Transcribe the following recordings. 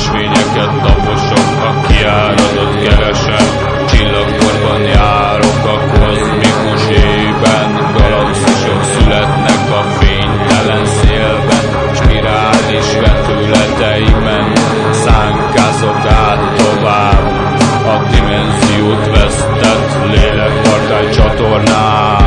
ösvényeket taposok, a kiáradott keresem, csillagkorban járok a kozmikus ében, galaxisok születnek a fénytelen szélben, spirális vetületeimen szánkázok át tovább, a dimenziót vesztett lélekpartály csatornán.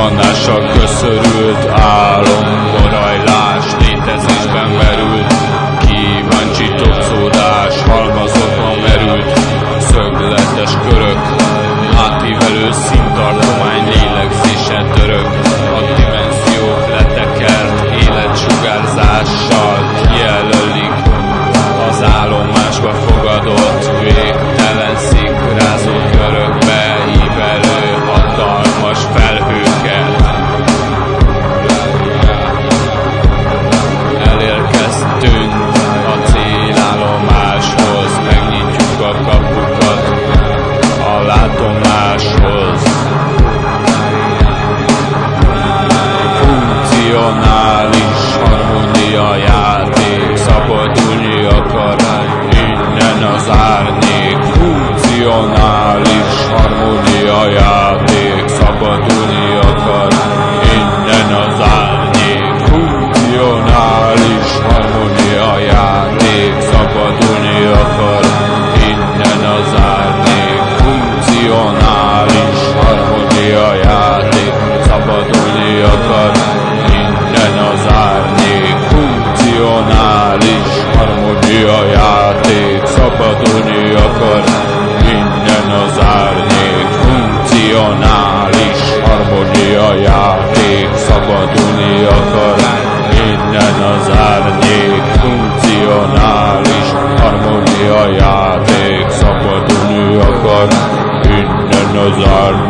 Rohanással köszörült álom, morajlás, létezésben merült, kíváncsi topszódás, halmazokban merült, szögletes körök, átívelő szintartalom. yeah. normális harmónia játék Szabadulni akaránk innen az árnyék. Funkcionális harmónia játék Szabadulni akaránk innen az árnyék.